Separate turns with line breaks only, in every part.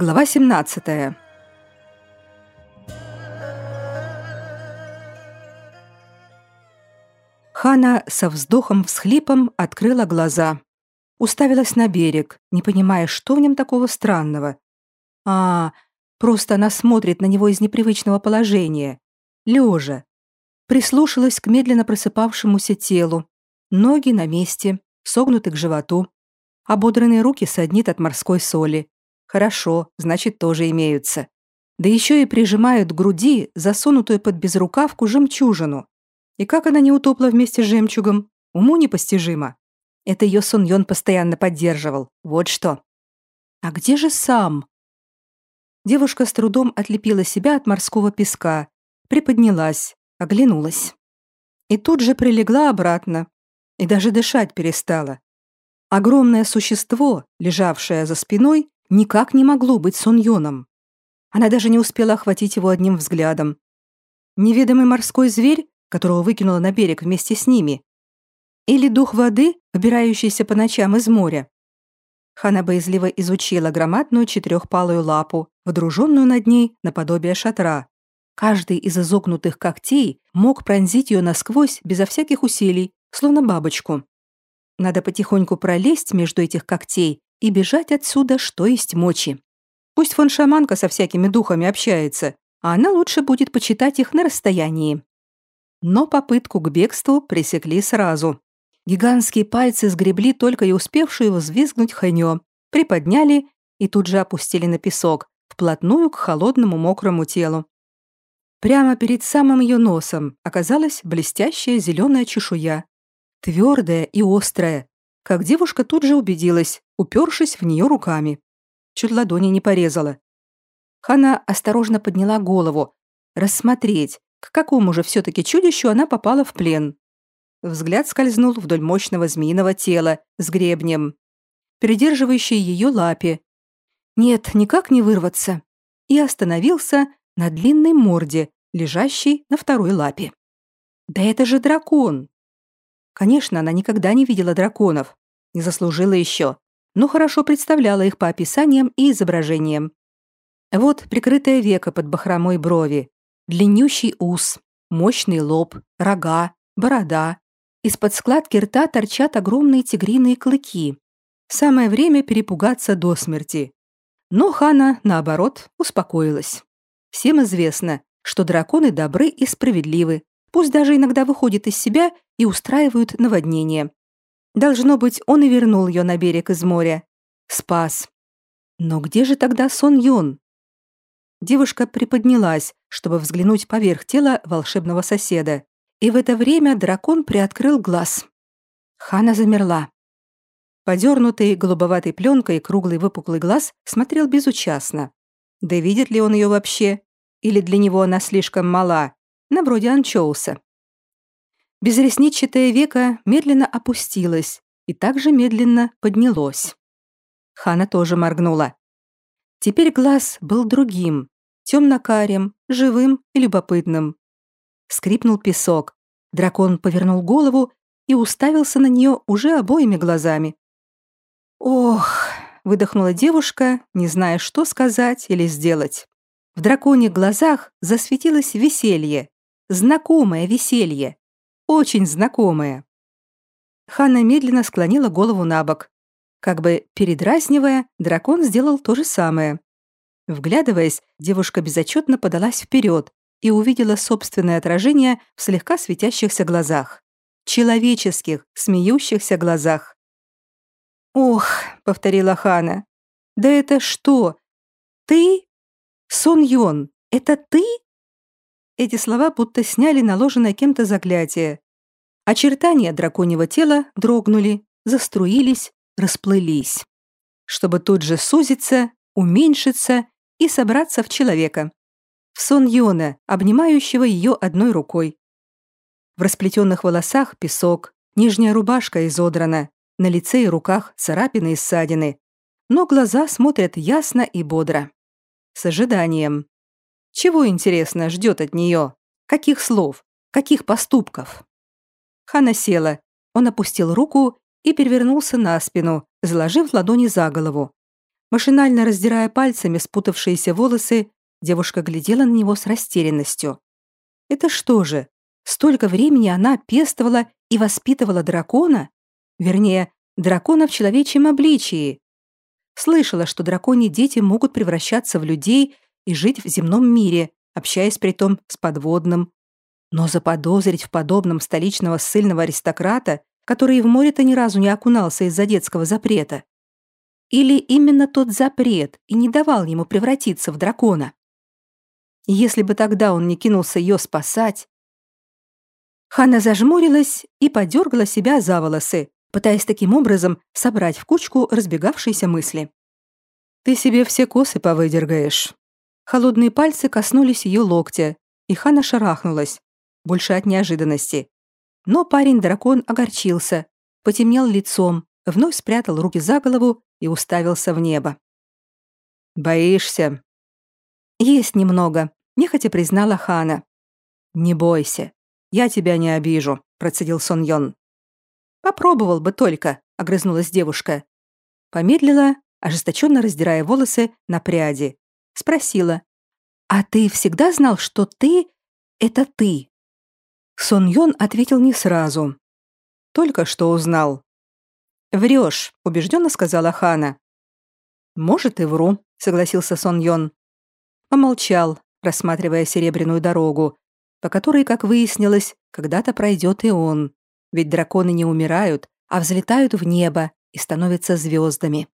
Глава 17. Хана со вздохом-всхлипом открыла глаза. Уставилась на берег, не понимая, что в нем такого странного. А, просто она смотрит на него из непривычного положения. Лежа. Прислушалась к медленно просыпавшемуся телу. Ноги на месте, согнуты к животу. Ободранные руки саднит от морской соли. Хорошо, значит, тоже имеются. Да еще и прижимают к груди засунутую под безрукавку жемчужину. И как она не утопла вместе с жемчугом, уму непостижимо. Это ее Сон Йон постоянно поддерживал. Вот что. А где же сам? Девушка с трудом отлепила себя от морского песка, приподнялась, оглянулась. И тут же прилегла обратно. И даже дышать перестала. Огромное существо, лежавшее за спиной, никак не могло быть Сон Йоном. Она даже не успела охватить его одним взглядом. Неведомый морской зверь, которого выкинула на берег вместе с ними, или дух воды, выбирающийся по ночам из моря. Хана боязливо изучила громадную четырехпалую лапу, водруженную над ней наподобие шатра. Каждый из изогнутых когтей мог пронзить ее насквозь безо всяких усилий, словно бабочку. Надо потихоньку пролезть между этих когтей и бежать отсюда, что есть мочи. Пусть фон шаманка со всякими духами общается, а она лучше будет почитать их на расстоянии. Но попытку к бегству пресекли сразу. Гигантские пальцы сгребли только и успевшую взвизгнуть Хэньо, приподняли и тут же опустили на песок, вплотную к холодному мокрому телу. Прямо перед самым ее носом оказалась блестящая зеленая чешуя. Твердая и острая, как девушка тут же убедилась, упершись в нее руками. Чуть ладони не порезала. Хана осторожно подняла голову, рассмотреть, к какому же все-таки чудищу она попала в плен. Взгляд скользнул вдоль мощного змеиного тела с гребнем, придерживающей ее лапе. Нет, никак не вырваться. И остановился на длинной морде, лежащей на второй лапе. Да это же дракон! Конечно, она никогда не видела драконов, не заслужила еще, но хорошо представляла их по описаниям и изображениям. Вот прикрытое веко под бахромой брови, длиннющий ус, мощный лоб, рога, борода. Из-под складки рта торчат огромные тигриные клыки. Самое время перепугаться до смерти. Но Хана, наоборот, успокоилась. Всем известно, что драконы добры и справедливы, пусть даже иногда выходят из себя и устраивают наводнение. Должно быть, он и вернул ее на берег из моря. Спас. Но где же тогда Сон Йон? Девушка приподнялась, чтобы взглянуть поверх тела волшебного соседа. И в это время дракон приоткрыл глаз. Хана замерла. Подернутый голубоватой пленкой круглый выпуклый глаз смотрел безучастно. Да видит ли он ее вообще? Или для него она слишком мала? На вроде анчоуса. Безресничатое веко медленно опустилось и также медленно поднялось. Хана тоже моргнула. Теперь глаз был другим, темно-карим, живым и любопытным. Скрипнул песок. Дракон повернул голову и уставился на нее уже обоими глазами. «Ох!» — выдохнула девушка, не зная, что сказать или сделать. В драконьих глазах засветилось веселье, знакомое веселье очень знакомое. Ханна медленно склонила голову на бок. Как бы передразнивая, дракон сделал то же самое. Вглядываясь, девушка безотчетно подалась вперед и увидела собственное отражение в слегка светящихся глазах. Человеческих, смеющихся глазах. «Ох», — повторила Хана, — «да это что? Ты? Сон Йон, это ты?» Эти слова будто сняли наложенное кем-то заклятие. Очертания драконьего тела дрогнули, заструились, расплылись, чтобы тут же сузиться, уменьшиться и собраться в человека. В сон Йона, обнимающего ее одной рукой. В расплетенных волосах песок, нижняя рубашка изодрана, на лице и руках царапины и ссадины, но глаза смотрят ясно и бодро. С ожиданием. Чего, интересно, ждет от нее? Каких слов? Каких поступков? Хана села. Он опустил руку и перевернулся на спину, заложив ладони за голову. Машинально раздирая пальцами спутавшиеся волосы, девушка глядела на него с растерянностью. Это что же, столько времени она пестовала и воспитывала дракона? Вернее, дракона в человечьем обличии. Слышала, что драконьи дети могут превращаться в людей и жить в земном мире, общаясь при том с подводным. Но заподозрить в подобном столичного ссыльного аристократа, который и в море-то ни разу не окунался из-за детского запрета. Или именно тот запрет и не давал ему превратиться в дракона? Если бы тогда он не кинулся ее спасать... Ханна зажмурилась и подергала себя за волосы, пытаясь таким образом собрать в кучку разбегавшиеся мысли. «Ты себе все косы повыдергаешь». Холодные пальцы коснулись ее локтя, и Ханна шарахнулась, больше от неожиданности. Но парень-дракон огорчился, потемнел лицом, вновь спрятал руки за голову и уставился в небо. «Боишься?» «Есть немного», — нехотя признала Хана. «Не бойся, я тебя не обижу», — процедил Сон Йон. «Попробовал бы только», — огрызнулась девушка. Помедлила, ожесточенно раздирая волосы на пряди. Спросила. «А ты всегда знал, что ты — это ты?» Сон Йон ответил не сразу. «Только что узнал». «Врешь», — убежденно сказала Хана. «Может, и вру», — согласился Сон Йон. Помолчал, рассматривая серебряную дорогу, по которой, как выяснилось, когда-то пройдет и он. Ведь драконы не умирают, а взлетают в небо и становятся звездами.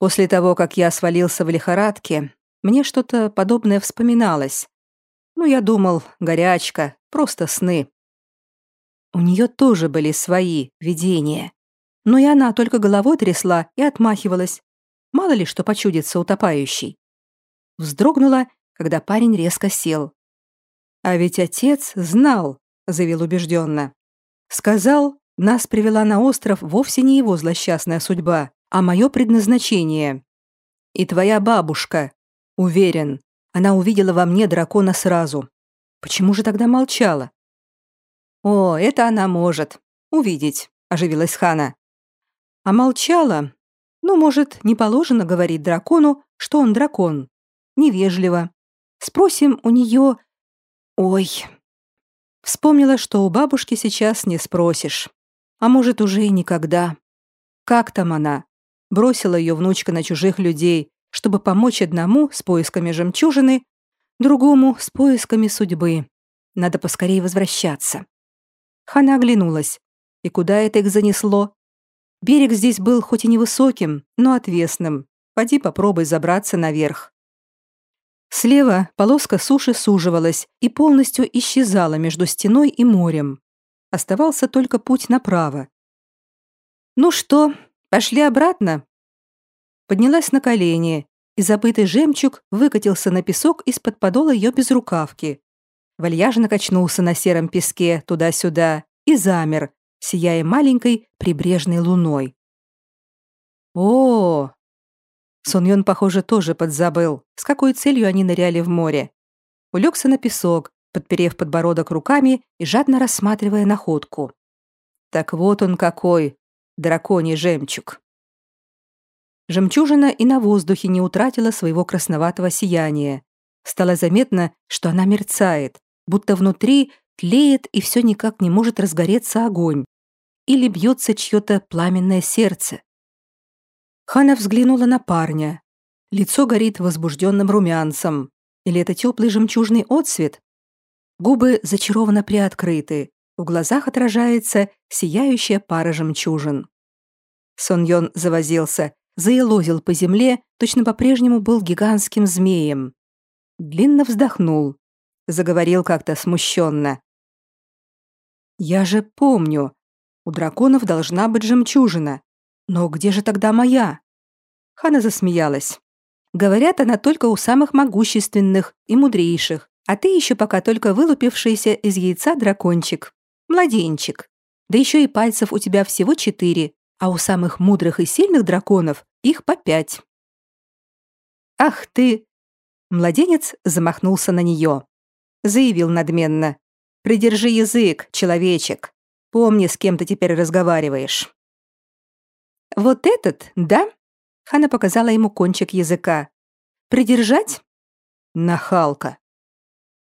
После того, как я свалился в лихорадке, мне что-то подобное вспоминалось. Ну, я думал, горячка, просто сны. У нее тоже были свои видения. Но и она только головой трясла и отмахивалась. Мало ли что почудится утопающий. Вздрогнула, когда парень резко сел. «А ведь отец знал», — заявил убежденно. Сказал, нас привела на остров вовсе не его злосчастная судьба, а мое предназначение. И твоя бабушка. Уверен, она увидела во мне дракона сразу. Почему же тогда молчала? О, это она может. Увидеть, оживилась Хана. А молчала? Ну, может, не положено говорить дракону, что он дракон. Невежливо. Спросим у нее... Ой, Вспомнила, что у бабушки сейчас не спросишь. А может, уже и никогда. Как там она? Бросила ее внучка на чужих людей, чтобы помочь одному с поисками жемчужины, другому с поисками судьбы. Надо поскорее возвращаться. Хана оглянулась. И куда это их занесло? Берег здесь был хоть и невысоким, но отвесным. Поди попробуй забраться наверх. Слева полоска суши суживалась и полностью исчезала между стеной и морем. Оставался только путь направо. «Ну что, пошли обратно?» Поднялась на колени, и забытый жемчуг выкатился на песок из-под подола ее безрукавки. Вальяжно качнулся на сером песке туда-сюда и замер, сияя маленькой прибрежной луной. «О, Сон похоже, тоже подзабыл, с какой целью они ныряли в море. Улегся на песок, подперев подбородок руками и жадно рассматривая находку. Так вот он какой, драконий жемчуг. Жемчужина и на воздухе не утратила своего красноватого сияния. Стало заметно, что она мерцает, будто внутри тлеет и все никак не может разгореться огонь. Или бьется чье-то пламенное сердце. Хана взглянула на парня. Лицо горит возбужденным румянцем. Или это теплый жемчужный отсвет? Губы зачарованно приоткрыты. В глазах отражается сияющая пара жемчужин. Сон Йон завозился, заелозил по земле, точно по-прежнему был гигантским змеем. Длинно вздохнул. Заговорил как-то смущенно. «Я же помню, у драконов должна быть жемчужина. Но где же тогда моя? Хана засмеялась. Говорят, она только у самых могущественных и мудрейших, а ты еще пока только вылупившийся из яйца дракончик. Младенчик. Да еще и пальцев у тебя всего четыре, а у самых мудрых и сильных драконов их по пять. Ах ты! Младенец замахнулся на нее. Заявил надменно. Придержи язык, человечек. Помни, с кем ты теперь разговариваешь. «Вот этот, да?» Хана показала ему кончик языка. «Придержать?» Нахалка.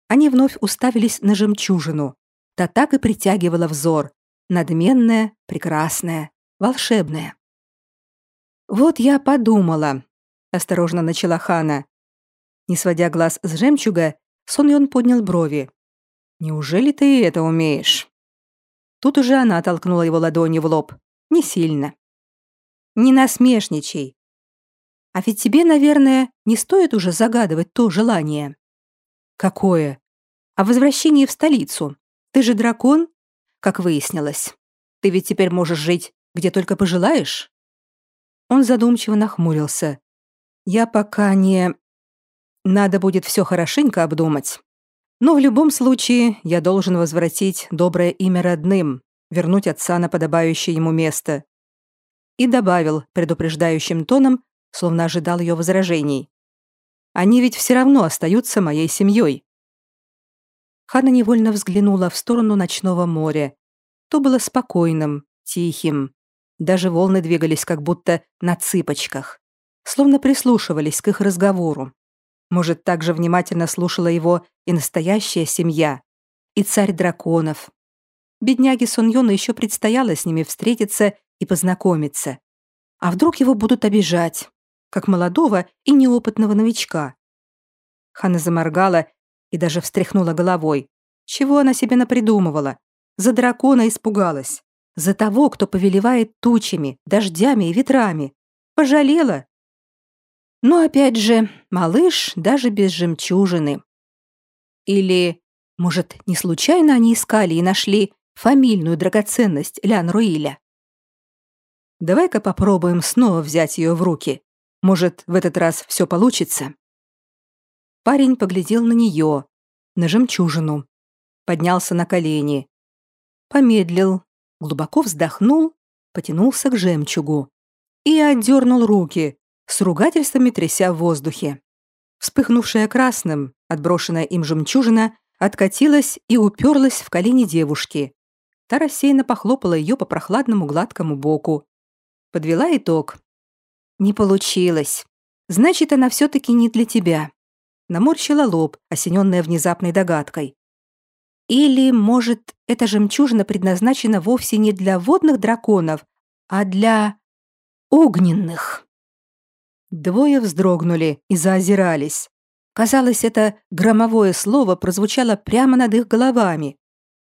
Они вновь уставились на жемчужину. Та так и притягивала взор. Надменная, прекрасная, волшебная. «Вот я подумала», — осторожно начала Хана. Не сводя глаз с жемчуга, Сон Йон поднял брови. «Неужели ты это умеешь?» Тут уже она толкнула его ладонью в лоб. Не сильно. «Не насмешничай. А ведь тебе, наверное, не стоит уже загадывать то желание». «Какое?» «О возвращении в столицу. Ты же дракон?» «Как выяснилось. Ты ведь теперь можешь жить, где только пожелаешь?» Он задумчиво нахмурился. «Я пока не...» «Надо будет все хорошенько обдумать. Но в любом случае я должен возвратить доброе имя родным, вернуть отца на подобающее ему место». И добавил предупреждающим тоном, словно ожидал ее возражений. «Они ведь все равно остаются моей семьей». Хана невольно взглянула в сторону ночного моря. То было спокойным, тихим. Даже волны двигались как будто на цыпочках, словно прислушивались к их разговору. Может, также внимательно слушала его и настоящая семья, и царь драконов. Бедняге Суньону еще предстояло с ними встретиться и познакомиться. А вдруг его будут обижать, как молодого и неопытного новичка? Хана заморгала и даже встряхнула головой. Чего она себе напридумывала? За дракона испугалась за того, кто повелевает тучами, дождями и ветрами. Пожалела. Но опять же, малыш даже без жемчужины. Или, может, не случайно они искали и нашли фамильную драгоценность Лян Руиля? Давай-ка попробуем снова взять ее в руки. Может, в этот раз все получится. Парень поглядел на нее, на жемчужину, поднялся на колени, помедлил, глубоко вздохнул, потянулся к жемчугу и отдернул руки, с ругательствами тряся в воздухе. Вспыхнувшая красным, отброшенная им жемчужина, откатилась и уперлась в колени девушки. Та рассеянно похлопала ее по прохладному гладкому боку. Подвела итог. «Не получилось. Значит, она все-таки не для тебя». Наморщила лоб, осененная внезапной догадкой. Или, может, эта жемчужина предназначена вовсе не для водных драконов, а для огненных? Двое вздрогнули и заозирались. Казалось, это громовое слово прозвучало прямо над их головами.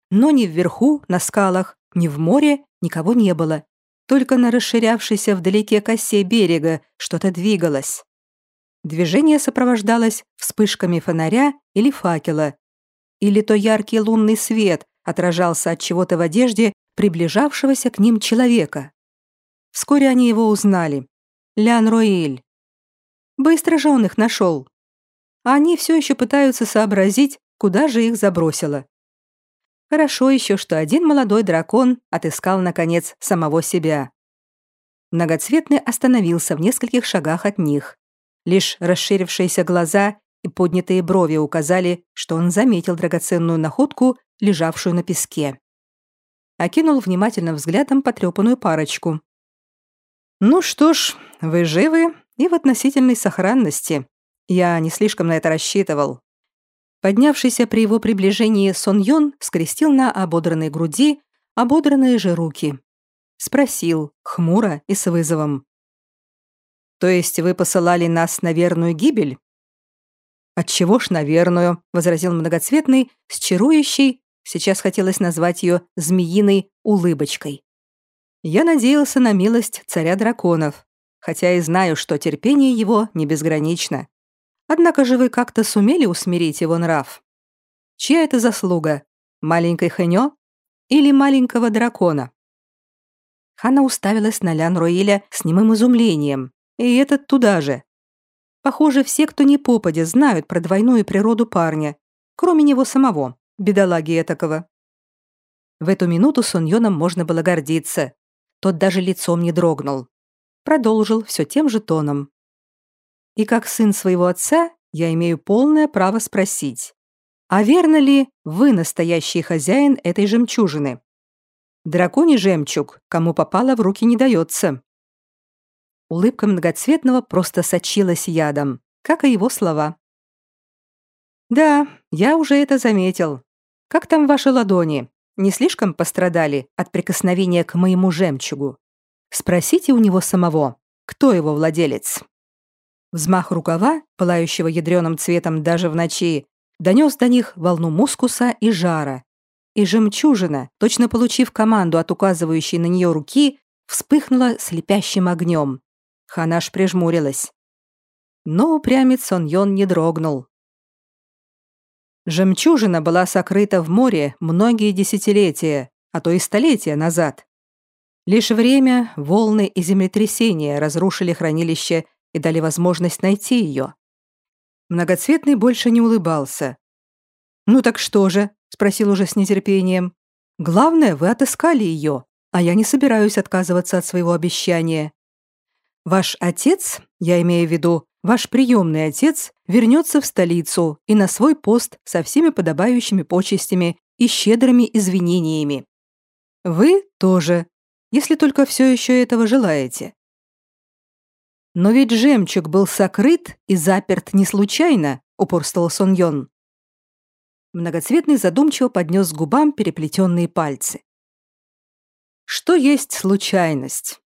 Но ни вверху, на скалах, ни в море никого не было. Только на расширявшейся вдалеке косе берега что-то двигалось. Движение сопровождалось вспышками фонаря или факела, или то яркий лунный свет отражался от чего-то в одежде приближавшегося к ним человека. Вскоре они его узнали. Лян Роиль. Быстро же он их нашел. А они все еще пытаются сообразить, куда же их забросило. Хорошо еще, что один молодой дракон отыскал, наконец, самого себя. Многоцветный остановился в нескольких шагах от них. Лишь расширившиеся глаза поднятые брови указали, что он заметил драгоценную находку, лежавшую на песке. Окинул внимательным взглядом потрепанную парочку. «Ну что ж, вы живы и в относительной сохранности. Я не слишком на это рассчитывал». Поднявшийся при его приближении Сон Йон скрестил на ободранной груди ободранные же руки. Спросил, хмуро и с вызовом. «То есть вы посылали нас на верную гибель?» «Отчего ж, наверное», — возразил многоцветный, с чарующей, сейчас хотелось назвать ее змеиной улыбочкой. «Я надеялся на милость царя драконов, хотя и знаю, что терпение его не безгранично. Однако же вы как-то сумели усмирить его нрав. Чья это заслуга? Маленькой Хэньо или маленького дракона?» Хана уставилась на Лян Роиля с немым изумлением, и этот туда же, Похоже, все, кто не попадя, знают про двойную природу парня, кроме него самого, бедолаги этакого. В эту минуту Суньоном можно было гордиться. Тот даже лицом не дрогнул. Продолжил все тем же тоном. И как сын своего отца, я имею полное право спросить, а верно ли вы настоящий хозяин этой жемчужины? Драконий жемчуг, кому попало в руки не дается. Улыбка многоцветного просто сочилась ядом, как и его слова. «Да, я уже это заметил. Как там ваши ладони? Не слишком пострадали от прикосновения к моему жемчугу? Спросите у него самого, кто его владелец». Взмах рукава, пылающего ядреным цветом даже в ночи, донес до них волну мускуса и жара. И жемчужина, точно получив команду от указывающей на нее руки, вспыхнула слепящим огнем. Ханаш прижмурилась. Но упрямец Сон не дрогнул. Жемчужина была сокрыта в море многие десятилетия, а то и столетия назад. Лишь время, волны и землетрясения разрушили хранилище и дали возможность найти ее. Многоцветный больше не улыбался. «Ну так что же?» — спросил уже с нетерпением. «Главное, вы отыскали ее, а я не собираюсь отказываться от своего обещания. Ваш отец, я имею в виду ваш приемный отец вернется в столицу и на свой пост со всеми подобающими почестями и щедрыми извинениями. Вы тоже, если только все еще этого желаете. Но ведь жемчуг был сокрыт и заперт не случайно, упорствовал Сон Йон. Многоцветный задумчиво поднес к губам переплетенные пальцы. Что есть случайность?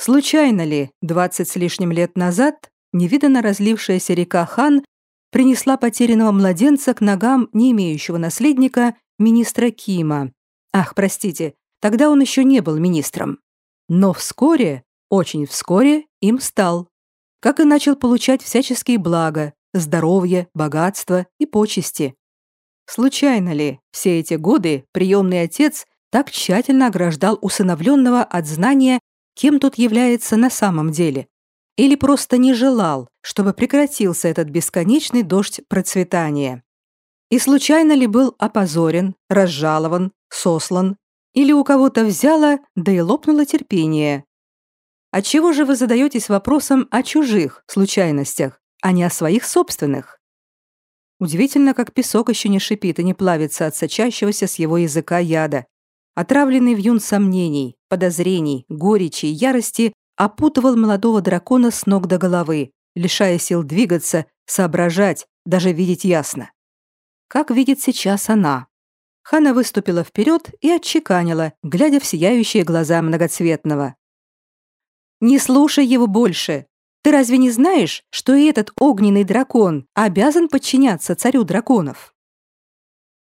Случайно ли двадцать с лишним лет назад невиданно разлившаяся река Хан принесла потерянного младенца к ногам не имеющего наследника министра Кима. Ах, простите, тогда он еще не был министром. Но вскоре, очень вскоре, им стал. Как и начал получать всяческие блага, здоровье, богатство и почести. Случайно ли все эти годы приемный отец так тщательно ограждал усыновленного от знания, кем тот является на самом деле? или просто не желал, чтобы прекратился этот бесконечный дождь процветания. И случайно ли был опозорен, разжалован, сослан, или у кого-то взяло, да и лопнуло терпение. Отчего же вы задаетесь вопросом о чужих случайностях, а не о своих собственных? Удивительно, как песок еще не шипит и не плавится от сочащегося с его языка яда. Отравленный вьюн сомнений, подозрений, горечи, ярости опутывал молодого дракона с ног до головы, лишая сил двигаться, соображать, даже видеть ясно. Как видит сейчас она. Хана выступила вперед и отчеканила, глядя в сияющие глаза многоцветного. «Не слушай его больше. Ты разве не знаешь, что и этот огненный дракон обязан подчиняться царю драконов?»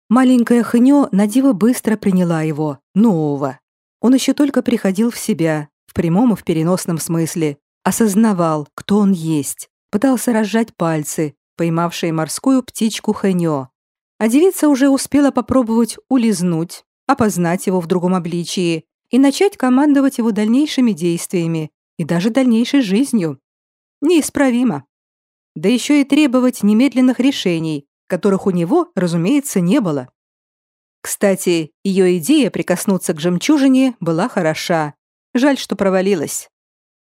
Маленькая Хнё надиво быстро приняла его, нового. Он еще только приходил в себя, в прямом и в переносном смысле, осознавал, кто он есть, пытался разжать пальцы, поймавшие морскую птичку Хэньо. А девица уже успела попробовать улизнуть, опознать его в другом обличии и начать командовать его дальнейшими действиями и даже дальнейшей жизнью. Неисправимо. Да еще и требовать немедленных решений, которых у него, разумеется, не было. Кстати, ее идея прикоснуться к жемчужине была хороша, Жаль, что провалилась.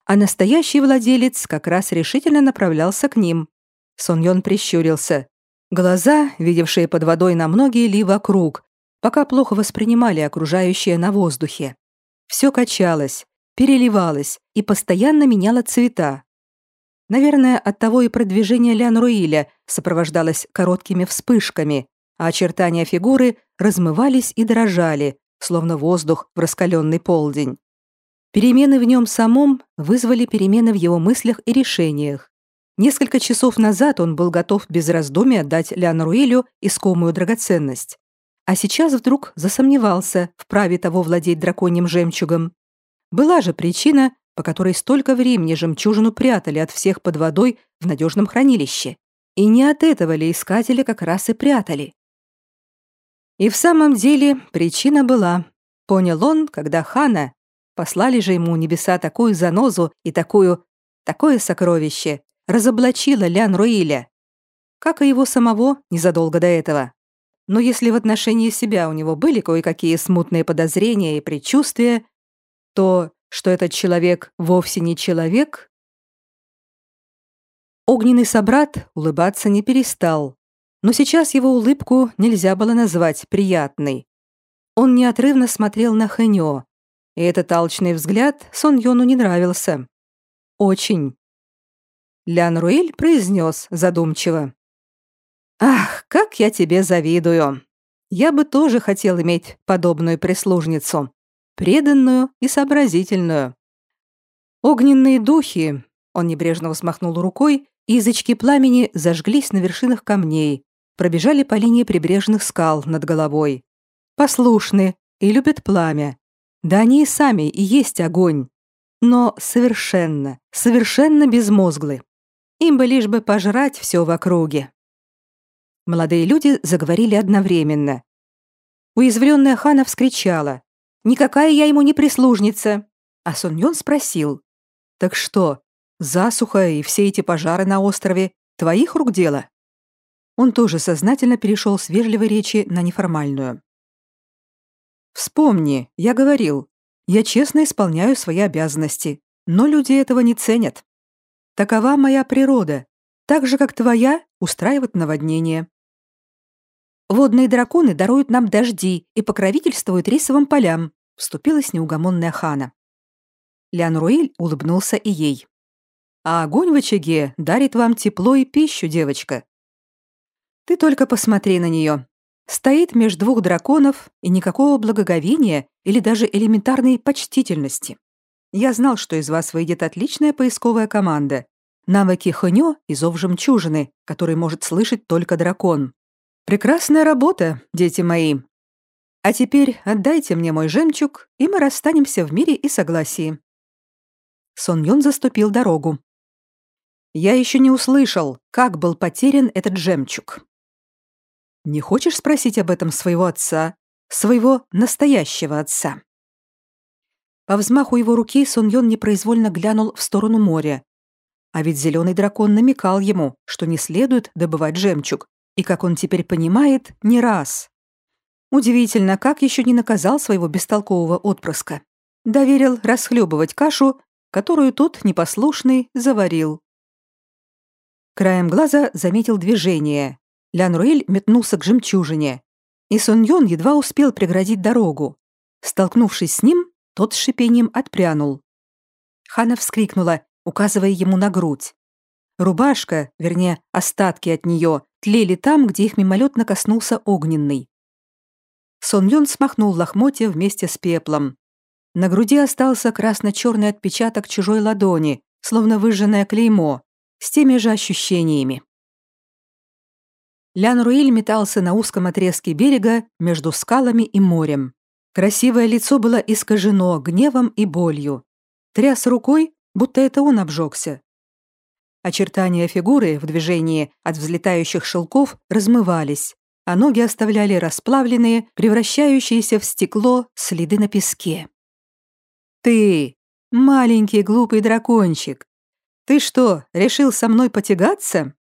А настоящий владелец как раз решительно направлялся к ним. Сон Йон прищурился. Глаза, видевшие под водой на многие ли вокруг, пока плохо воспринимали окружающее на воздухе. Все качалось, переливалось и постоянно меняло цвета. Наверное, оттого и продвижение Лян Руиля сопровождалось короткими вспышками, а очертания фигуры размывались и дрожали, словно воздух в раскаленный полдень. Перемены в нем самом вызвали перемены в его мыслях и решениях. Несколько часов назад он был готов без раздумий отдать Леонруэлю искомую драгоценность. А сейчас вдруг засомневался в праве того владеть драконьим жемчугом. Была же причина, по которой столько времени жемчужину прятали от всех под водой в надежном хранилище. И не от этого ли искатели как раз и прятали? И в самом деле причина была. Понял он, когда Хана, Послали же ему небеса такую занозу и такую... такое сокровище. Разоблачила Лян Руиля. Как и его самого незадолго до этого. Но если в отношении себя у него были кое-какие смутные подозрения и предчувствия, то, что этот человек вовсе не человек... Огненный собрат улыбаться не перестал, но сейчас его улыбку нельзя было назвать приятной. Он неотрывно смотрел на Хэньо, и этот алчный взгляд Сон Йону не нравился. Очень. Лян произнес задумчиво. «Ах, как я тебе завидую! Я бы тоже хотел иметь подобную прислужницу, преданную и сообразительную. Огненные духи, он небрежно взмахнул рукой, и язычки пламени зажглись на вершинах камней, пробежали по линии прибрежных скал над головой. Послушны и любят пламя. Да они и сами и есть огонь. Но совершенно, совершенно безмозглы. Им бы лишь бы пожрать все в округе. Молодые люди заговорили одновременно. Уязвленная Хана вскричала. «Никакая я ему не прислужница!» А Суньон спросил. «Так что, засуха и все эти пожары на острове твоих рук дело?» Он тоже сознательно перешел с вежливой речи на неформальную. «Вспомни, я говорил, я честно исполняю свои обязанности, но люди этого не ценят. Такова моя природа, так же, как твоя устраивать наводнение. Водные драконы даруют нам дожди и покровительствуют рисовым полям, вступилась неугомонная хана. Лян Руэль улыбнулся и ей. А огонь в очаге дарит вам тепло и пищу, девочка. Ты только посмотри на нее. Стоит между двух драконов и никакого благоговения или даже элементарной почтительности. Я знал, что из вас выйдет отличная поисковая команда. Навыки хынё и зов жемчужины, который может слышать только дракон. Прекрасная работа, дети мои. А теперь отдайте мне мой жемчуг, и мы расстанемся в мире и согласии. Сон Юн заступил дорогу. Я еще не услышал, как был потерян этот жемчуг. Не хочешь спросить об этом своего отца, своего настоящего отца? По взмаху его руки Сон Йон непроизвольно глянул в сторону моря. А ведь зеленый дракон намекал ему, что не следует добывать жемчуг, и, как он теперь понимает, не раз. Удивительно, как еще не наказал своего бестолкового отпрыска. Доверил расхлебывать кашу, которую тот, непослушный, заварил. Краем глаза заметил движение. Лян Руэль метнулся к жемчужине. И Сон Йон едва успел преградить дорогу. Столкнувшись с ним, тот с шипением отпрянул. Хана вскрикнула, указывая ему на грудь. Рубашка, вернее, остатки от нее, тлели там, где их мимолетно коснулся огненный. Сон Юн смахнул лохмотья вместе с пеплом. На груди остался красно-черный отпечаток чужой ладони, словно выжженное клеймо, с теми же ощущениями. Лян Руиль метался на узком отрезке берега между скалами и морем. Красивое лицо было искажено гневом и болью. Тряс рукой, будто это он обжегся. Очертания фигуры в движении от взлетающих шелков размывались, а ноги оставляли расплавленные, превращающиеся в стекло следы на песке. «Ты, маленький глупый дракончик, ты что, решил со мной потягаться?»